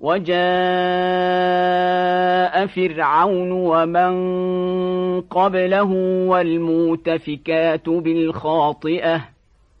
وجاء فرعون ومن قبله والموتفكات بالخاطئة